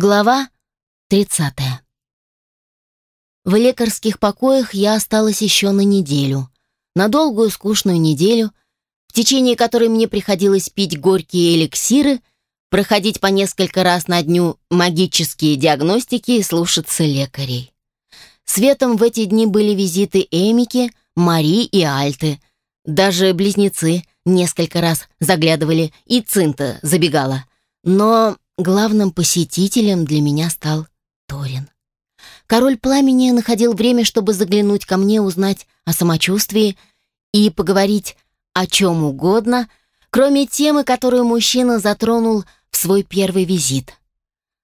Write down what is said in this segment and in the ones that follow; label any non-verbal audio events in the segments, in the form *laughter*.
Глава 30. В лекарских покоях я осталась еще на неделю. На долгую скучную неделю, в течение которой мне приходилось пить горькие эликсиры, проходить по несколько раз на дню магические диагностики и слушаться лекарей. Светом в эти дни были визиты Эмики, Мари и Альты. Даже близнецы несколько раз заглядывали, и Цинта забегала. Но Главным посетителем для меня стал Торин. Король пламени находил время, чтобы заглянуть ко мне, узнать о самочувствии и поговорить о чем угодно, кроме темы, которую мужчина затронул в свой первый визит.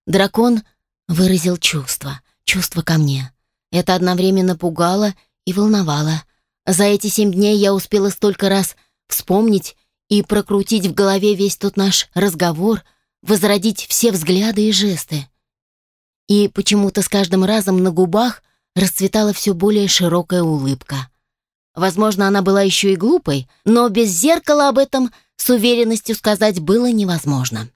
Дракон выразил чувство, чувство ко мне. Это одновременно пугало и волновало. За эти семь дней я успела столько раз вспомнить и прокрутить в голове весь тот наш разговор — возродить все взгляды и жесты. И почему-то с каждым разом на губах расцветала все более широкая улыбка. Возможно, она была еще и глупой, но без зеркала об этом с уверенностью сказать было невозможно.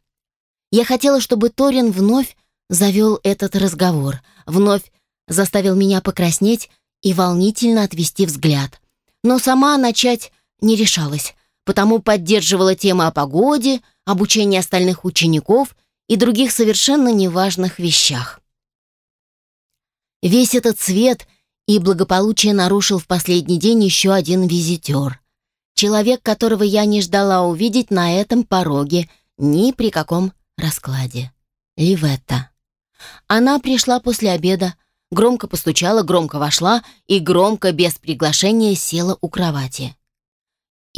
Я хотела, чтобы Торин вновь завел этот разговор, вновь заставил меня покраснеть и волнительно отвести взгляд. Но сама начать не решалась, потому поддерживала тему о погоде, обучении остальных учеников и других совершенно неважных вещах. Весь этот свет и благополучие нарушил в последний день еще один визитер. Человек, которого я не ждала увидеть на этом пороге ни при каком раскладе. Ливетта. Она пришла после обеда, громко постучала, громко вошла и громко, без приглашения, села у кровати.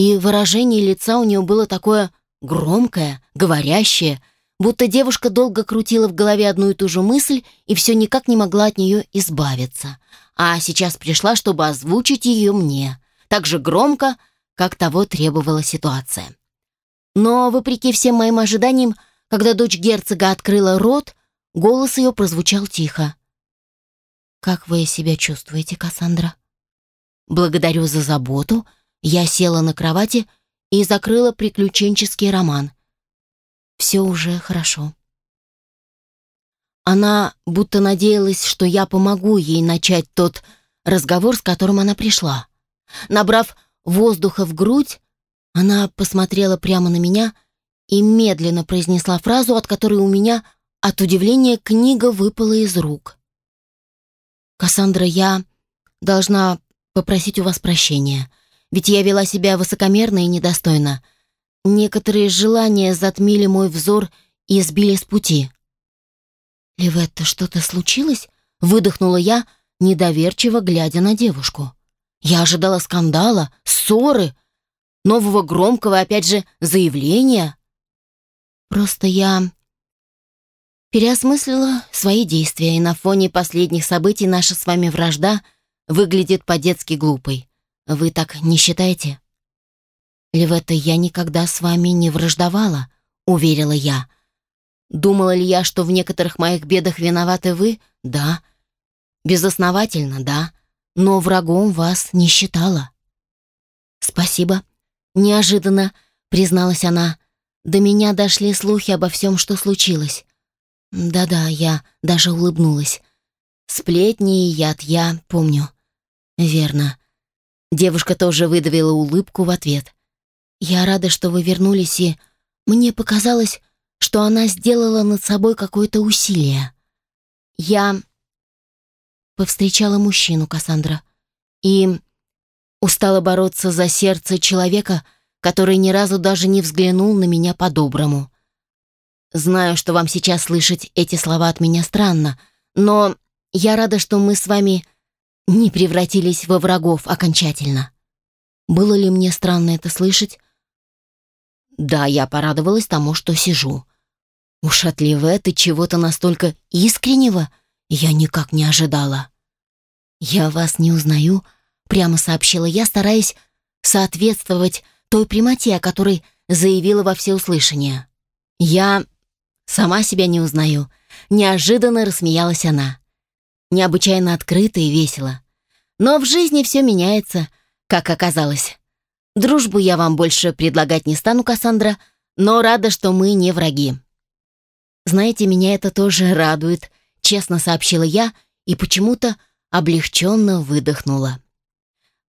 И выражение лица у нее было такое громкое, говорящее, будто девушка долго крутила в голове одну и ту же мысль и все никак не могла от нее избавиться. А сейчас пришла, чтобы озвучить ее мне, так же громко, как того требовала ситуация. Но, вопреки всем моим ожиданиям, когда дочь герцога открыла рот, голос ее прозвучал тихо. «Как вы себя чувствуете, Кассандра?» «Благодарю за заботу», я села на кровати и закрыла приключенческий роман. Все уже хорошо. Она будто надеялась, что я помогу ей начать тот разговор, с которым она пришла. Набрав воздуха в грудь, она посмотрела прямо на меня и медленно произнесла фразу, от которой у меня от удивления книга выпала из рук. «Кассандра, я должна попросить у вас прощения. Ведь я вела себя высокомерно и недостойно. Некоторые желания затмили мой взор и сбили с пути. «Ливетта, что-то случилось?» — выдохнула я, недоверчиво глядя на девушку. Я ожидала скандала, ссоры, нового громкого, опять же, заявления. Просто я переосмыслила свои действия, и на фоне последних событий наша с вами вражда выглядит по-детски глупой. Вы так не считаете? Левета, я никогда с вами не враждовала, уверила я. Думала ли я, что в некоторых моих бедах виноваты вы? Да. Безосновательно, да. Но врагом вас не считала. Спасибо. Неожиданно призналась она. До меня дошли слухи обо всем, что случилось. Да-да, я даже улыбнулась. Сплетни и яд я помню. Верно. Девушка тоже выдавила улыбку в ответ. «Я рада, что вы вернулись, и мне показалось, что она сделала над собой какое-то усилие. Я повстречала мужчину, Кассандра, и устала бороться за сердце человека, который ни разу даже не взглянул на меня по-доброму. Знаю, что вам сейчас слышать эти слова от меня странно, но я рада, что мы с вами не превратились во врагов окончательно. Было ли мне странно это слышать? Да, я порадовалась тому, что сижу. Уж от Ливеты чего-то настолько искреннего я никак не ожидала. «Я вас не узнаю», — прямо сообщила я, стараясь соответствовать той прямоте, о которой заявила во всеуслышание. «Я сама себя не узнаю», — неожиданно рассмеялась она необычайно открыто и весело. Но в жизни все меняется, как оказалось. Дружбу я вам больше предлагать не стану, Кассандра, но рада, что мы не враги. Знаете, меня это тоже радует, честно сообщила я и почему-то облегченно выдохнула.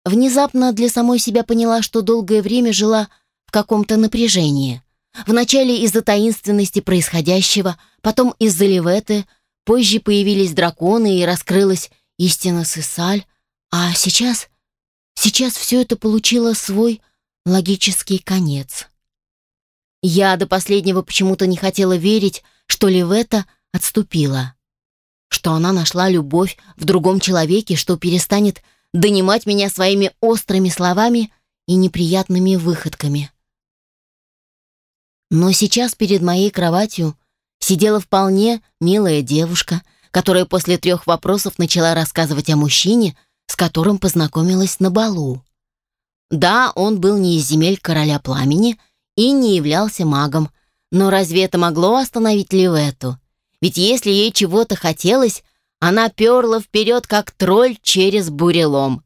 Внезапно для самой себя поняла, что долгое время жила в каком-то напряжении. Вначале из-за таинственности происходящего, потом из-за Леветы, позже появились драконы и раскрылась истина Сысаль, а сейчас... Сейчас все это получило свой логический конец. Я до последнего почему-то не хотела верить, что Левета отступила, что она нашла любовь в другом человеке, что перестанет донимать меня своими острыми словами и неприятными выходками. Но сейчас перед моей кроватью сидела вполне милая девушка, которая после трех вопросов начала рассказывать о мужчине, с которым познакомилась на балу. Да, он был не из земель короля пламени и не являлся магом, но разве это могло остановить Ливету? Ведь если ей чего-то хотелось, она перла вперед, как тролль через бурелом.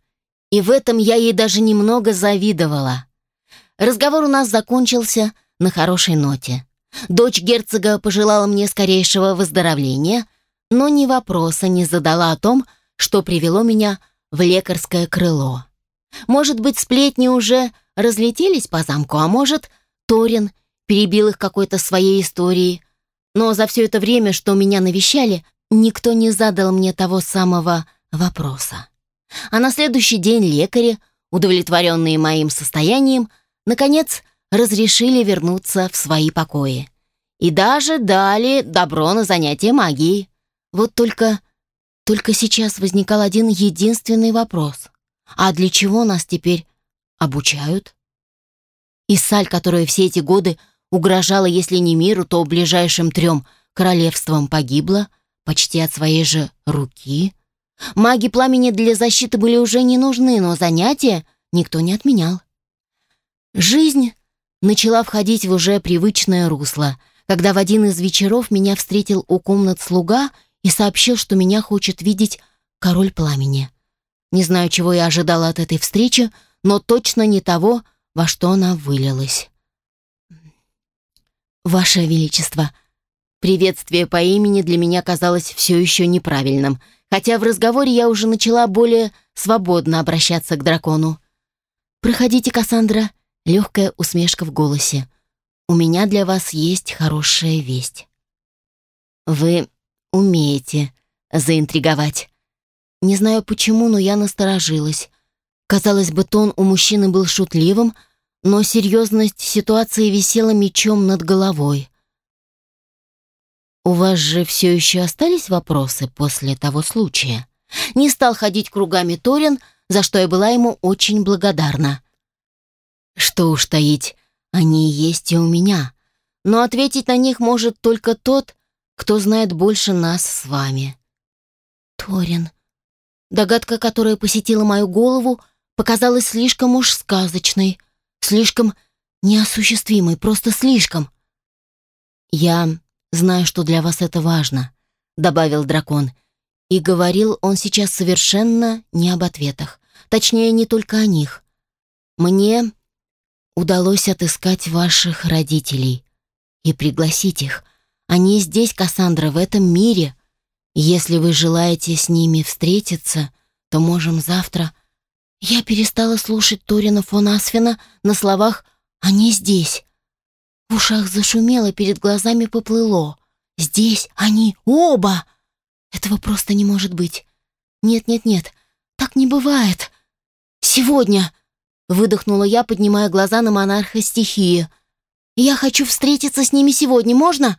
И в этом я ей даже немного завидовала. Разговор у нас закончился на хорошей ноте. Дочь герцога пожелала мне скорейшего выздоровления, но ни вопроса не задала о том, что привело меня в лекарское крыло. Может быть, сплетни уже разлетелись по замку, а может, Торин перебил их какой-то своей историей. Но за все это время, что меня навещали, никто не задал мне того самого вопроса. А на следующий день лекари, удовлетворенные моим состоянием, наконец разрешили вернуться в свои покои. И даже дали добро на занятие магией. Вот только... Только сейчас возникал один единственный вопрос. А для чего нас теперь обучают? И Саль, которая все эти годы угрожала, если не миру, то ближайшим трем королевствам погибла, почти от своей же руки. Маги пламени для защиты были уже не нужны, но занятия никто не отменял. Жизнь начала входить в уже привычное русло, когда в один из вечеров меня встретил у комнат слуга и сообщил, что меня хочет видеть король пламени. Не знаю, чего я ожидала от этой встречи, но точно не того, во что она вылилась. «Ваше Величество», приветствие по имени для меня казалось все еще неправильным, хотя в разговоре я уже начала более свободно обращаться к дракону. «Проходите, Кассандра», легкая усмешка в голосе. «У меня для вас есть хорошая весть». «Вы умеете заинтриговать». Не знаю почему, но я насторожилась. Казалось бы, тон у мужчины был шутливым, но серьезность ситуации висела мечом над головой. «У вас же все еще остались вопросы после того случая?» Не стал ходить кругами Торин, за что я была ему очень благодарна. Что уж таить, они есть и у меня. Но ответить на них может только тот, кто знает больше нас с вами. Торин. Догадка, которая посетила мою голову, показалась слишком уж сказочной, слишком неосуществимой, просто слишком. «Я знаю, что для вас это важно», — добавил дракон. И говорил он сейчас совершенно не об ответах. Точнее, не только о них. «Мне удалось отыскать ваших родителей и пригласить их. Они здесь, Кассандра, в этом мире. Если вы желаете с ними встретиться, то можем завтра... Я перестала слушать Торина фон Асфина на словах «они здесь». В ушах зашумело, перед глазами поплыло. «Здесь они оба!» Этого просто не может быть. Нет-нет-нет, так не бывает. Сегодня Выдохнула я, поднимая глаза на монарха стихии. «Я хочу встретиться с ними сегодня, можно?»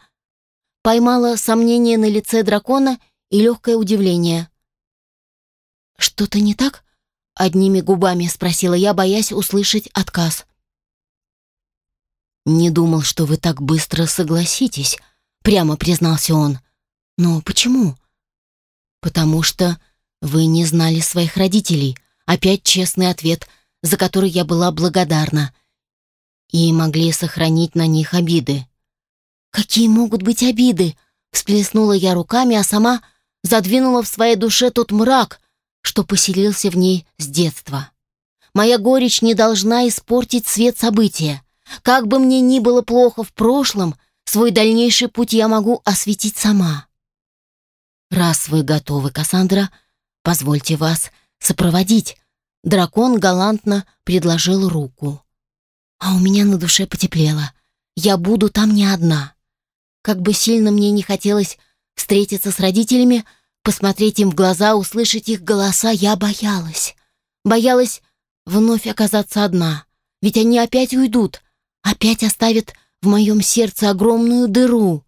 Поймала сомнение на лице дракона и легкое удивление. «Что-то не так?» — одними губами спросила я, боясь услышать отказ. «Не думал, что вы так быстро согласитесь», — прямо признался он. «Но почему?» «Потому что вы не знали своих родителей». Опять честный ответ — за который я была благодарна, и могли сохранить на них обиды. «Какие могут быть обиды?» — всплеснула я руками, а сама задвинула в своей душе тот мрак, что поселился в ней с детства. Моя горечь не должна испортить свет события. Как бы мне ни было плохо в прошлом, свой дальнейший путь я могу осветить сама. Раз вы готовы, Кассандра, позвольте вас сопроводить. Дракон галантно предложил руку. А у меня на душе потеплело. Я буду там не одна. Как бы сильно мне не хотелось встретиться с родителями, посмотреть им в глаза, услышать их голоса, я боялась. Боялась вновь оказаться одна. Ведь они опять уйдут, опять оставят в моем сердце огромную дыру.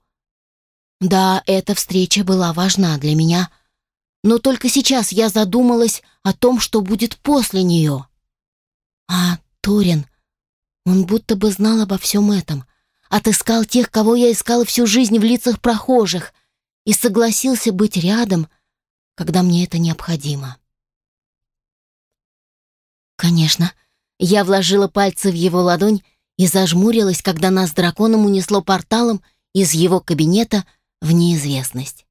Да, эта встреча была важна для меня, но только сейчас я задумалась о том, что будет после нее. А Торин, он будто бы знал обо всем этом, отыскал тех, кого я искала всю жизнь в лицах прохожих, и согласился быть рядом, когда мне это необходимо. Конечно, я вложила пальцы в его ладонь и зажмурилась, когда нас драконом унесло порталом из его кабинета в неизвестность.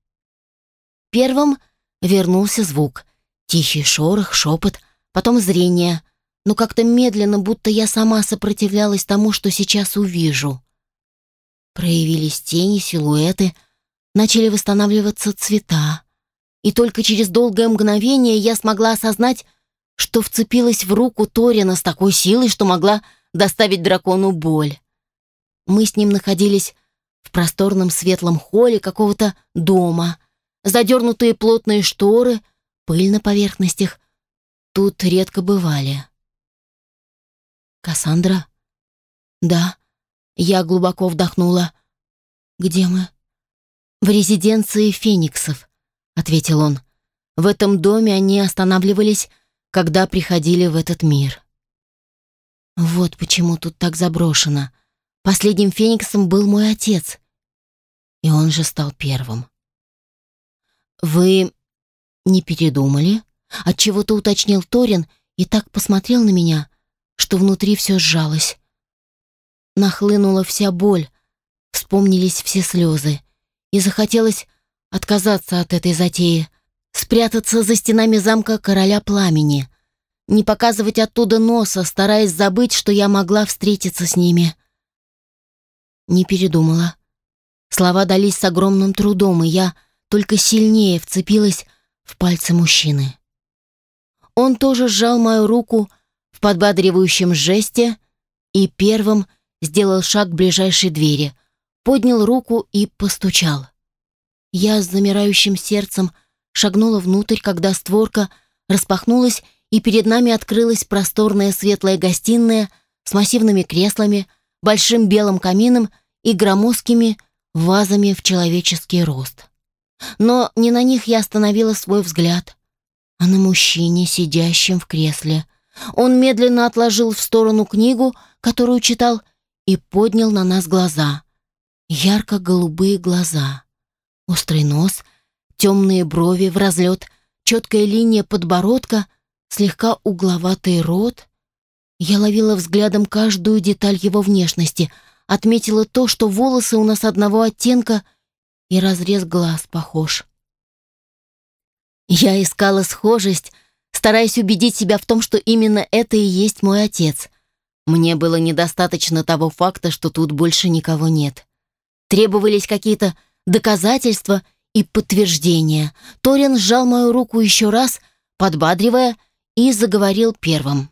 Первым вернулся звук. Тихий шорох, шепот, потом зрение, но как-то медленно, будто я сама сопротивлялась тому, что сейчас увижу. Проявились тени, силуэты, начали восстанавливаться цвета. И только через долгое мгновение я смогла осознать, что вцепилась в руку Торина с такой силой, что могла доставить дракону боль. Мы с ним находились в просторном светлом холле какого-то дома. Задернутые плотные шторы, пыль на поверхностях. Тут редко бывали. «Кассандра?» «Да». Я глубоко вдохнула. «Где мы?» «В резиденции фениксов», — ответил он. «В этом доме они останавливались, когда приходили в этот мир». Вот почему тут так заброшено. Последним фениксом был мой отец. И он же стал первым. «Вы не передумали?» Отчего-то уточнил Торин и так посмотрел на меня, что внутри все сжалось. Нахлынула вся боль, вспомнились все слезы, и захотелось отказаться от этой затеи, спрятаться за стенами замка короля пламени, не показывать оттуда носа, стараясь забыть, что я могла встретиться с ними. Не передумала. Слова дались с огромным трудом, и я только сильнее вцепилась в пальцы мужчины. Он тоже сжал мою руку в подбадривающем жесте и первым сделал шаг к ближайшей двери, поднял руку и постучал. Я с замирающим сердцем шагнула внутрь, когда створка распахнулась, и перед нами открылась просторная светлая гостиная с массивными креслами, большим белым камином и громоздкими вазами в человеческий рост. Но не на них я остановила свой взгляд, а на мужчине, сидящем в кресле. Он медленно отложил в сторону книгу, которую читал, и поднял на нас глаза. Ярко-голубые глаза. Острый нос, темные брови в разлет, четкая линия подбородка, слегка угловатый рот. Я ловила взглядом каждую деталь его внешности, отметила то, что волосы у нас одного оттенка и разрез глаз похож. Я искала схожесть, стараясь убедить себя в том, что именно это и есть мой отец. Мне было недостаточно того факта, что тут больше никого нет. Требовались какие-то доказательства и подтверждения. Торин сжал мою руку еще раз, подбадривая и заговорил первым.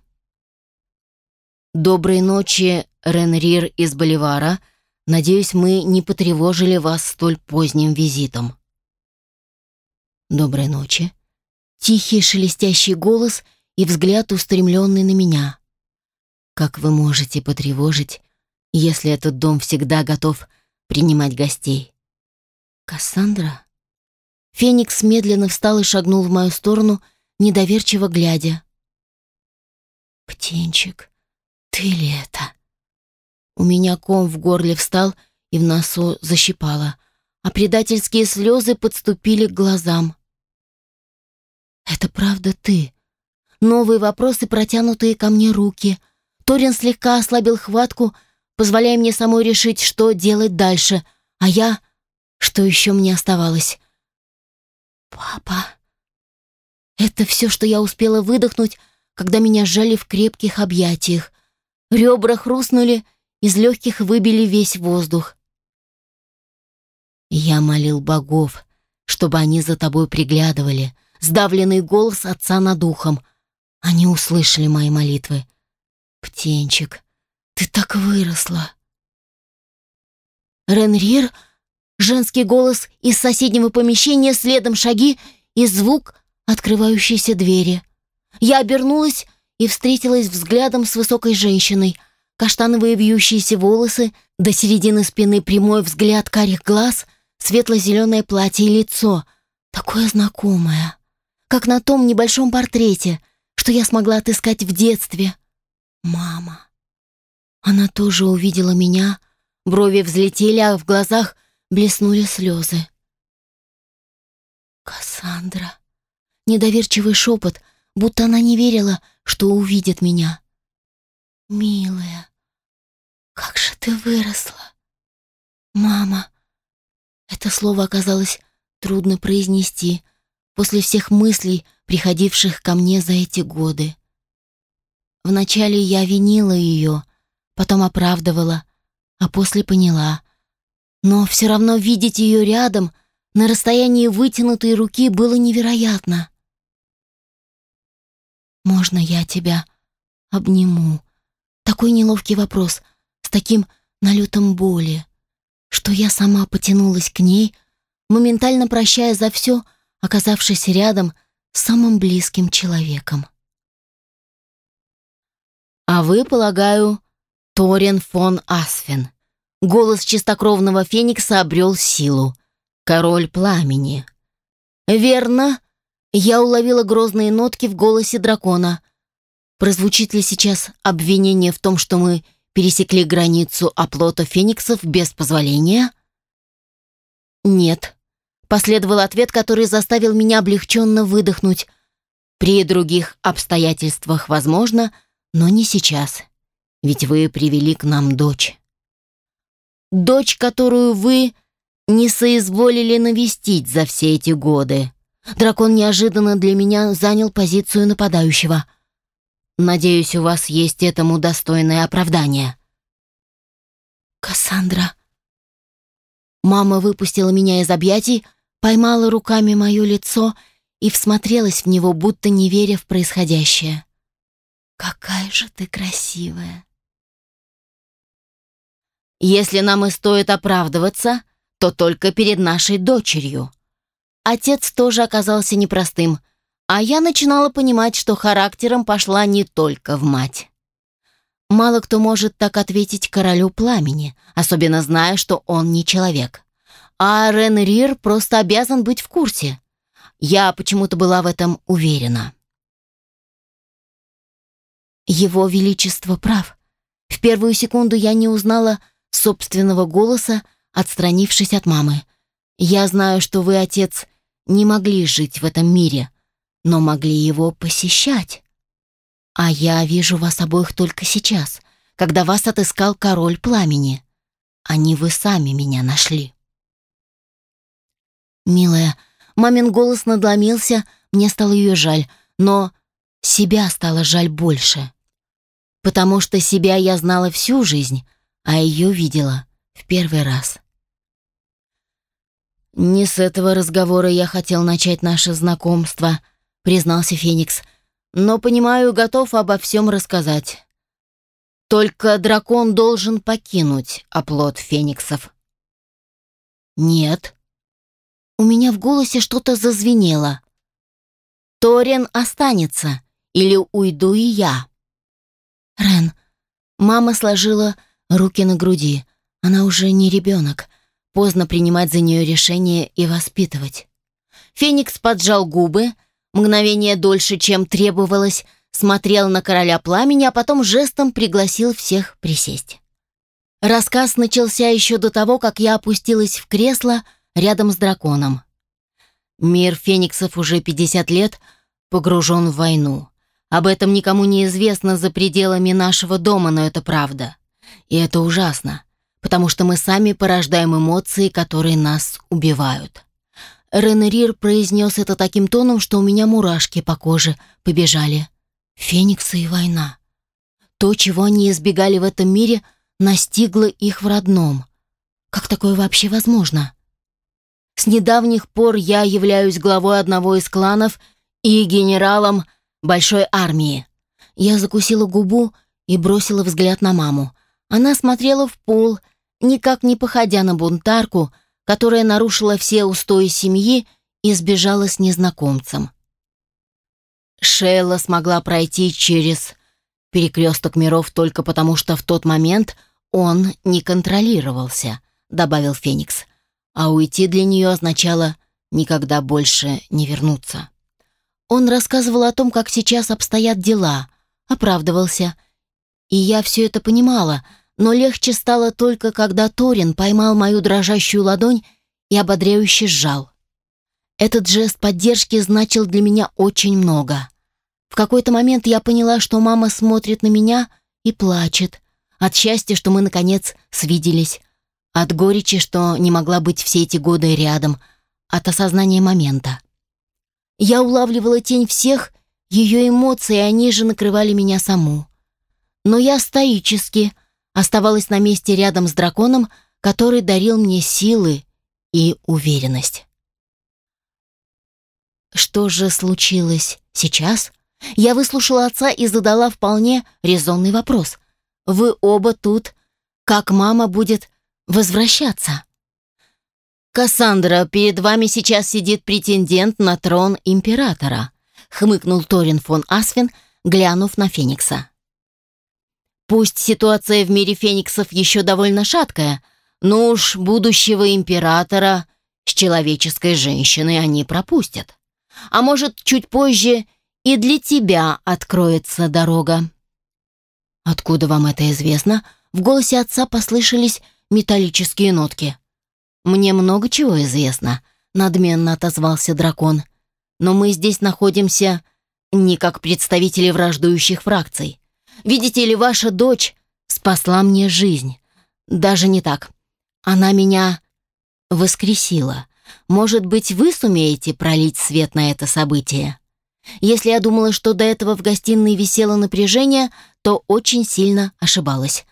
«Доброй ночи, Ренрир из Боливара. Надеюсь, мы не потревожили вас столь поздним визитом». «Доброй ночи». Тихий шелестящий голос и взгляд, устремленный на меня. «Как вы можете потревожить, если этот дом всегда готов принимать гостей?» «Кассандра?» Феникс медленно встал и шагнул в мою сторону, недоверчиво глядя. «Птенчик, ты ли это?» У меня ком в горле встал и в носу защипало, а предательские слезы подступили к глазам. «Это правда ты?» Новые вопросы, протянутые ко мне руки. Торин слегка ослабил хватку, позволяя мне самой решить, что делать дальше, а я... Что еще мне оставалось? «Папа...» Это все, что я успела выдохнуть, когда меня сжали в крепких объятиях. Ребра хрустнули, из легких выбили весь воздух. Я молил богов, чтобы они за тобой приглядывали. Сдавленный голос отца над ухом. Они услышали мои молитвы. «Птенчик, ты так выросла!» Ренрир, женский голос из соседнего помещения, следом шаги и звук открывающейся двери. Я обернулась и встретилась взглядом с высокой женщиной. Каштановые вьющиеся волосы, до середины спины прямой взгляд карих глаз, светло-зеленое платье и лицо. Такое знакомое. Как на том небольшом портрете, что я смогла отыскать в детстве. Мама. Она тоже увидела меня. Брови взлетели, а в глазах блеснули слезы. «Кассандра». Недоверчивый шепот, будто она не верила, что увидит меня. «Милая, как же ты выросла!» «Мама!» Это слово оказалось трудно произнести после всех мыслей, приходивших ко мне за эти годы. Вначале я винила ее, потом оправдывала, а после поняла. Но все равно видеть ее рядом, на расстоянии вытянутой руки, было невероятно. «Можно я тебя обниму?» Такой неловкий вопрос, с таким налетом боли, что я сама потянулась к ней, моментально прощая за все, оказавшись рядом с самым близким человеком. «А вы, полагаю, Торин фон Асфен?» Голос чистокровного феникса обрел силу. «Король пламени». «Верно, я уловила грозные нотки в голосе дракона. Прозвучит ли сейчас обвинение в том, что мы пересекли границу оплота фениксов без позволения? Нет. Последовал ответ, который заставил меня облегченно выдохнуть. При других обстоятельствах возможно, но не сейчас. Ведь вы привели к нам дочь. Дочь, которую вы не соизволили навестить за все эти годы. Дракон неожиданно для меня занял позицию нападающего. Надеюсь, у вас есть этому достойное оправдание. Кассандра. Мама выпустила меня из объятий, поймала руками мое лицо и всмотрелась в него, будто не веря в происходящее. Какая же ты красивая. Если нам и стоит оправдываться, то только перед нашей дочерью. Отец тоже оказался непростым, а я начинала понимать, что характером пошла не только в мать. Мало кто может так ответить королю пламени, особенно зная, что он не человек. А Рен Рир просто обязан быть в курсе. Я почему-то была в этом уверена. Его Величество прав. В первую секунду я не узнала собственного голоса, отстранившись от мамы. Я знаю, что вы, отец, не могли жить в этом мире, но могли его посещать. А я вижу вас обоих только сейчас, когда вас отыскал король пламени. А не вы сами меня нашли. Милая, мамин голос надломился, мне стало ее жаль, но себя стало жаль больше. Потому что себя я знала всю жизнь, а ее видела в первый раз. «Не с этого разговора я хотел начать наше знакомство», — признался Феникс. «Но, понимаю, готов обо всем рассказать. Только дракон должен покинуть оплот фениксов». «Нет». У меня в голосе что-то зазвенело. «Торин останется, или уйду и я». «Рен», мама сложила руки на груди. Она уже не ребенок. Поздно принимать за нее решение и воспитывать. Феникс поджал губы, мгновение дольше, чем требовалось, смотрел на короля пламени, а потом жестом пригласил всех присесть. Рассказ начался еще до того, как я опустилась в кресло рядом с драконом. Мир фениксов уже 50 лет погружен в войну. Об этом никому не известно за пределами нашего дома, но это правда. И это ужасно потому что мы сами порождаем эмоции, которые нас убивают. Ренерир произнес это таким тоном, что у меня мурашки по коже побежали. Фениксы и война. То, чего они избегали в этом мире, настигло их в родном. Как такое вообще возможно? С недавних пор я являюсь главой одного из кланов и генералом большой армии. Я закусила губу и бросила взгляд на маму. Она смотрела в пол, никак не походя на бунтарку, которая нарушила все устои семьи и сбежала с незнакомцем. Шейла смогла пройти через перекресток миров только потому, что в тот момент он не контролировался, добавил Феникс. А уйти для нее означало никогда больше не вернуться. Он рассказывал о том, как сейчас обстоят дела, оправдывался. И я все это понимала, но легче стало только, когда Торин поймал мою дрожащую ладонь и ободряюще сжал. Этот жест поддержки значил для меня очень много. В какой-то момент я поняла, что мама смотрит на меня и плачет. От счастья, что мы, наконец, свиделись. От горечи, что не могла быть все эти годы рядом. От осознания момента. Я улавливала тень всех ее эмоций, и они же накрывали меня саму. Но я стоически оставалась на месте рядом с драконом, который дарил мне силы и уверенность. Что же случилось сейчас? Я выслушала отца и задала вполне резонный вопрос. «Вы оба тут. Как мама будет возвращаться?» «Кассандра, перед вами сейчас сидит претендент на трон императора», хмыкнул Торин фон Асвин, глянув на Феникса. «Пусть ситуация в мире фениксов еще довольно шаткая, но уж будущего императора с человеческой женщиной они пропустят. А может, чуть позже и для тебя откроется дорога». «Откуда вам это известно?» В голосе отца послышались металлические нотки. «Мне много чего известно», — надменно отозвался дракон. «Но мы здесь находимся не как представители враждующих фракций. Видите ли, ваша дочь спасла мне жизнь. Даже не так. Она меня воскресила. Может быть, вы сумеете пролить свет на это событие?» Если я думала, что до этого в гостиной висело напряжение, то очень сильно ошибалась.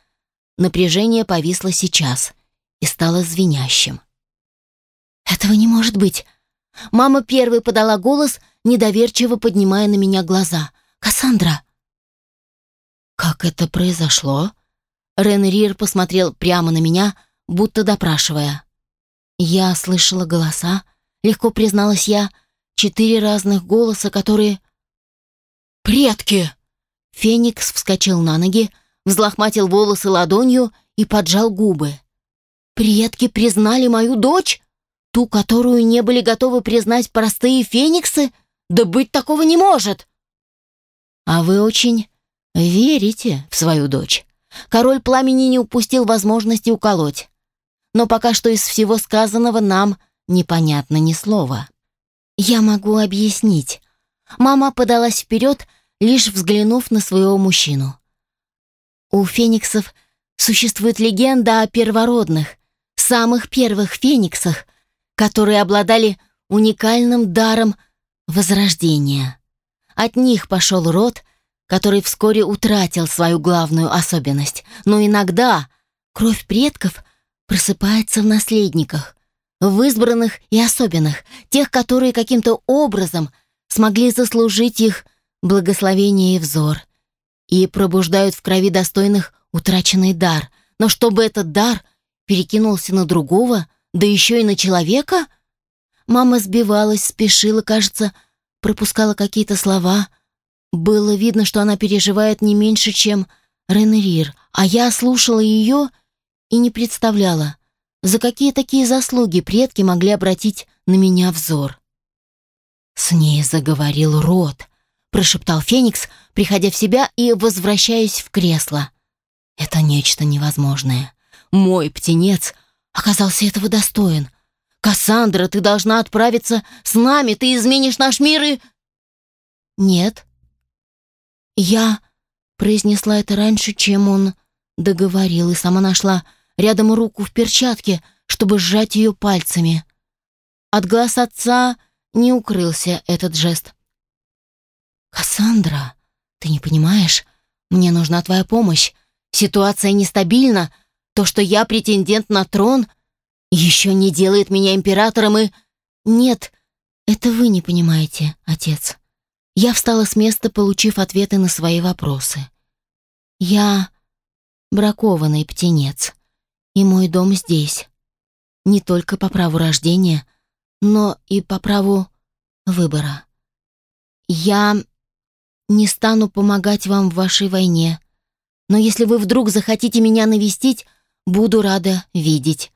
Напряжение повисло сейчас и стало звенящим. «Этого не может быть!» Мама первой подала голос, недоверчиво поднимая на меня глаза. «Кассандра!» «Как это произошло?» Рен Рир посмотрел прямо на меня, будто допрашивая. Я слышала голоса, легко призналась я, Четыре разных голоса, которые... «Предки!» Феникс вскочил на ноги, взлохматил волосы ладонью и поджал губы. «Предки признали мою дочь? Ту, которую не были готовы признать простые фениксы? Да быть такого не может!» «А вы очень верите в свою дочь?» Король пламени не упустил возможности уколоть. Но пока что из всего сказанного нам непонятно ни слова. «Я могу объяснить». Мама подалась вперед, лишь взглянув на своего мужчину. У фениксов существует легенда о первородных, самых первых фениксах, которые обладали уникальным даром возрождения. От них пошел род, который вскоре утратил свою главную особенность, но иногда кровь предков просыпается в наследниках, в избранных и особенных, тех, которые каким-то образом смогли заслужить их благословение и взор, и пробуждают в крови достойных утраченный дар. Но чтобы этот дар перекинулся на другого, да еще и на человека? Мама сбивалась, спешила, кажется, пропускала какие-то слова. Было видно, что она переживает не меньше, чем Ренрир, а я слушала ее и не представляла, за какие такие заслуги предки могли обратить на меня взор? «С ней заговорил рот», — прошептал Феникс, приходя в себя и возвращаясь в кресло. «Это нечто невозможное. Мой птенец оказался этого достоин. Кассандра, ты должна отправиться с нами, ты изменишь наш мир и...» «Нет». «Я...» — произнесла это раньше, чем он договорил, и сама нашла рядом руку в перчатке, чтобы сжать ее пальцами. От глаз отца не укрылся этот жест. «Кассандра, ты не понимаешь? Мне нужна твоя помощь. Ситуация нестабильна. То, что я претендент на трон, еще не делает меня императором и... Нет, это вы не понимаете, отец. Я встала с места, получив ответы на свои вопросы. Я бракованный птенец, и мой дом здесь. Не только по праву рождения, но и по праву выбора. Я не стану помогать вам в вашей войне, но если вы вдруг захотите меня навестить, буду рада видеть.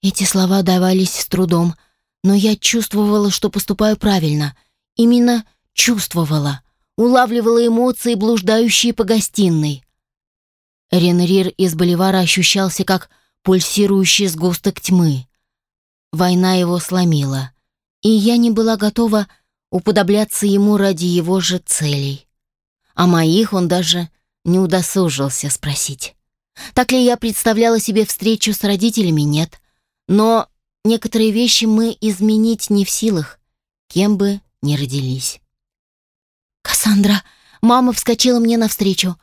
Эти слова давались с трудом, но я чувствовала, что поступаю правильно. Именно чувствовала, улавливала эмоции, блуждающие по гостиной. Ренрир из Боливара ощущался как пульсирующий сгусток тьмы. Война его сломила, и я не была готова уподобляться ему ради его же целей. А моих он даже не удосужился спросить. Так ли я представляла себе встречу с родителями, нет. Но некоторые вещи мы изменить не в силах, кем бы ни родились. «Кассандра!» Мама вскочила мне навстречу.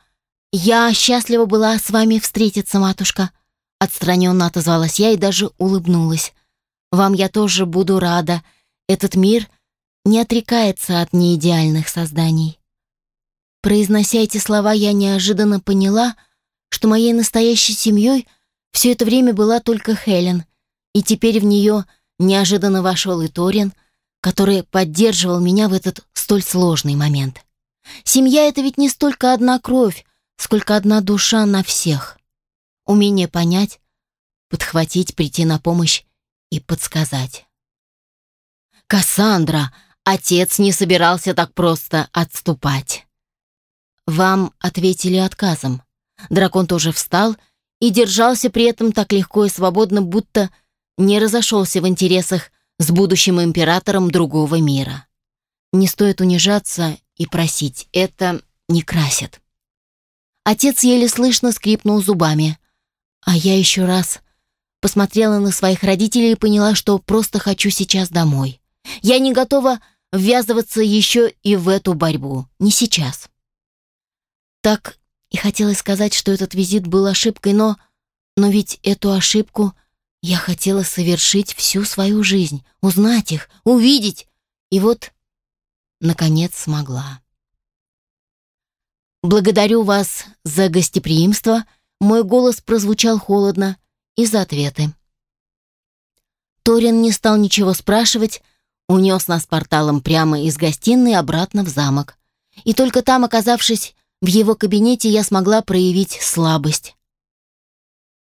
«Я счастлива была с вами встретиться, матушка!» Отстраненно отозвалась я и даже улыбнулась. «Вам я тоже буду рада. Этот мир не отрекается от неидеальных созданий». Произнося эти слова, я неожиданно поняла, что моей настоящей семьей все это время была только Хелен, и теперь в нее неожиданно вошел и Торин, который поддерживал меня в этот столь сложный момент. Семья — это ведь не столько одна кровь, сколько одна душа на всех. Умение понять, подхватить, прийти на помощь и подсказать. «Кассандра!» Отец не собирался так просто отступать. Вам ответили отказом. Дракон тоже встал и держался при этом так легко и свободно, будто не разошелся в интересах с будущим императором другого мира. Не стоит унижаться и просить, это не красит. Отец еле слышно скрипнул зубами, а я еще раз посмотрела на своих родителей и поняла, что просто хочу сейчас домой. Я не готова ввязываться еще и в эту борьбу, не сейчас. Так и хотелось сказать, что этот визит был ошибкой, но... Но ведь эту ошибку я хотела совершить всю свою жизнь, узнать их, увидеть. И вот, наконец, смогла. «Благодарю вас за гостеприимство», мой голос прозвучал холодно, и за ответы. Торин не стал ничего спрашивать, унес нас порталом прямо из гостиной обратно в замок. И только там, оказавшись в его кабинете я смогла проявить слабость.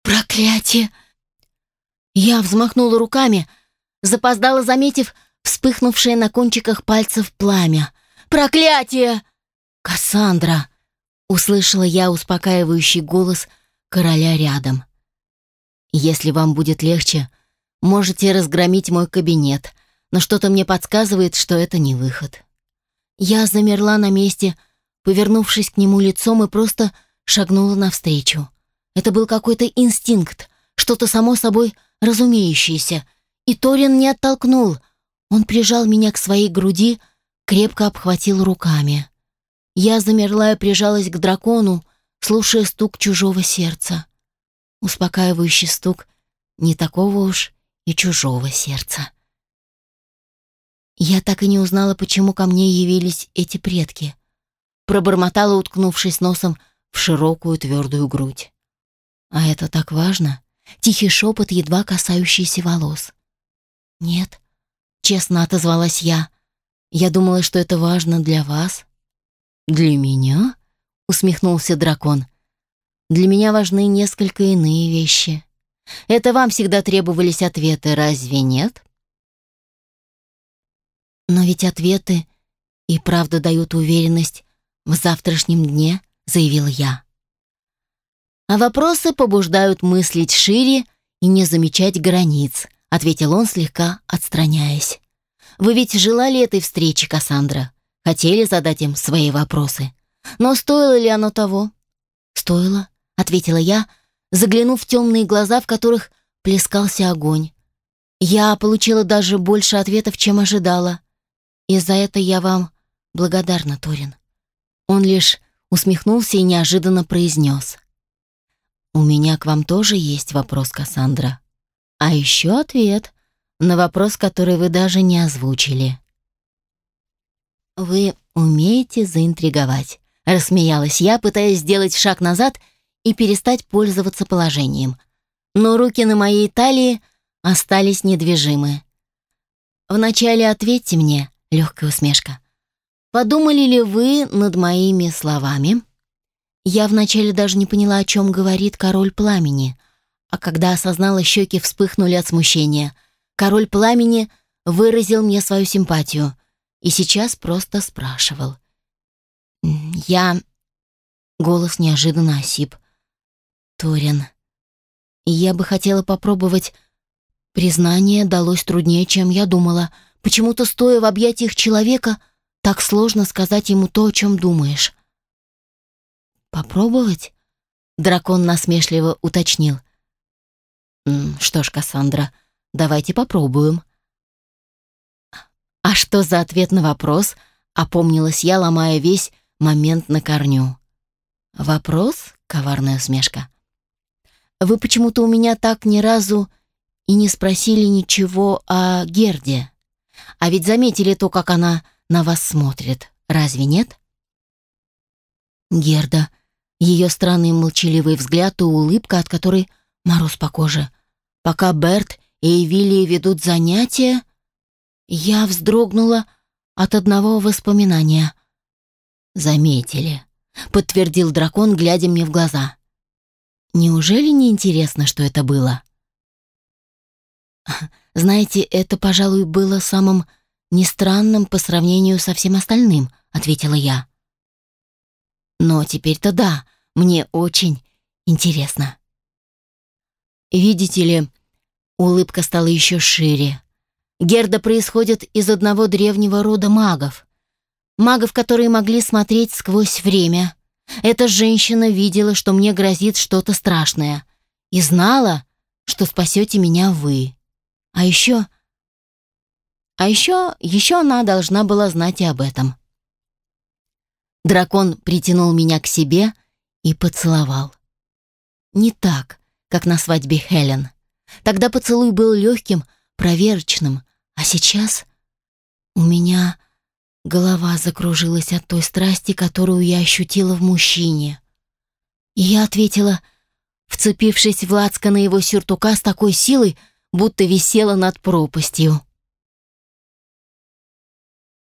«Проклятие!» Я взмахнула руками, запоздала, заметив вспыхнувшее на кончиках пальцев пламя. «Проклятие!» «Кассандра!» — услышала я успокаивающий голос короля рядом. «Если вам будет легче, можете разгромить мой кабинет, но что-то мне подсказывает, что это не выход». Я замерла на месте, повернувшись к нему лицом и просто шагнула навстречу. Это был какой-то инстинкт, что-то само собой разумеющееся. И Торин не оттолкнул. Он прижал меня к своей груди, крепко обхватил руками. Я замерла и прижалась к дракону, слушая стук чужого сердца. Успокаивающий стук не такого уж и чужого сердца. Я так и не узнала, почему ко мне явились эти предки — пробормотала, уткнувшись носом в широкую твердую грудь. «А это так важно?» Тихий шепот, едва касающийся волос. «Нет», — честно отозвалась я. «Я думала, что это важно для вас». «Для меня?» — усмехнулся дракон. «Для меня важны несколько иные вещи. Это вам всегда требовались ответы, разве нет?» «Но ведь ответы и правда дают уверенность в завтрашнем дне», — заявил я. «А вопросы побуждают мыслить шире и не замечать границ», — ответил он, слегка отстраняясь. «Вы ведь желали этой встречи, Кассандра? Хотели задать им свои вопросы? Но стоило ли оно того?» «Стоило», — ответила я, заглянув в темные глаза, в которых плескался огонь. «Я получила даже больше ответов, чем ожидала. И за это я вам благодарна, Торин». Он лишь усмехнулся и неожиданно произнес. «У меня к вам тоже есть вопрос, Кассандра. А еще ответ на вопрос, который вы даже не озвучили. «Вы умеете заинтриговать», — рассмеялась я, пытаясь сделать шаг назад и перестать пользоваться положением. Но руки на моей талии остались недвижимы. «Вначале ответьте мне», — легкая усмешка. «Подумали ли вы над моими словами?» Я вначале даже не поняла, о чем говорит король пламени, а когда осознала, щеки вспыхнули от смущения. Король пламени выразил мне свою симпатию и сейчас просто спрашивал. «Я...» Голос неожиданно осип. «Торин, я бы хотела попробовать...» Признание далось труднее, чем я думала. Почему-то, стоя в объятиях человека, так сложно сказать ему то, о чем думаешь. «Попробовать?» Дракон насмешливо уточнил. «Что ж, Кассандра, давайте попробуем». «А что за ответ на вопрос?» — опомнилась я, ломая весь момент на корню. «Вопрос?» — коварная усмешка. «Вы почему-то у меня так ни разу и не спросили ничего о Герде. А ведь заметили то, как она на вас смотрит. Разве нет?» Герда ее странный молчаливый взгляд и улыбка, от которой мороз по коже. Пока Берт и Эвилия ведут занятия, я вздрогнула от одного воспоминания. «Заметили», — подтвердил дракон, глядя мне в глаза. «Неужели не интересно, что это было?» *laughs* «Знаете, это, пожалуй, было самым нестранным по сравнению со всем остальным», — ответила я. Но теперь-то да, мне очень интересно. Видите ли, улыбка стала еще шире. Герда происходит из одного древнего рода магов. Магов, которые могли смотреть сквозь время. Эта женщина видела, что мне грозит что-то страшное. И знала, что спасете меня вы. А еще... А еще, еще она должна была знать и об этом. Дракон притянул меня к себе и поцеловал. Не так, как на свадьбе Хелен. Тогда поцелуй был легким, проверочным, а сейчас у меня голова закружилась от той страсти, которую я ощутила в мужчине. И я ответила, вцепившись в лацко на его сюртука с такой силой, будто висела над пропастью.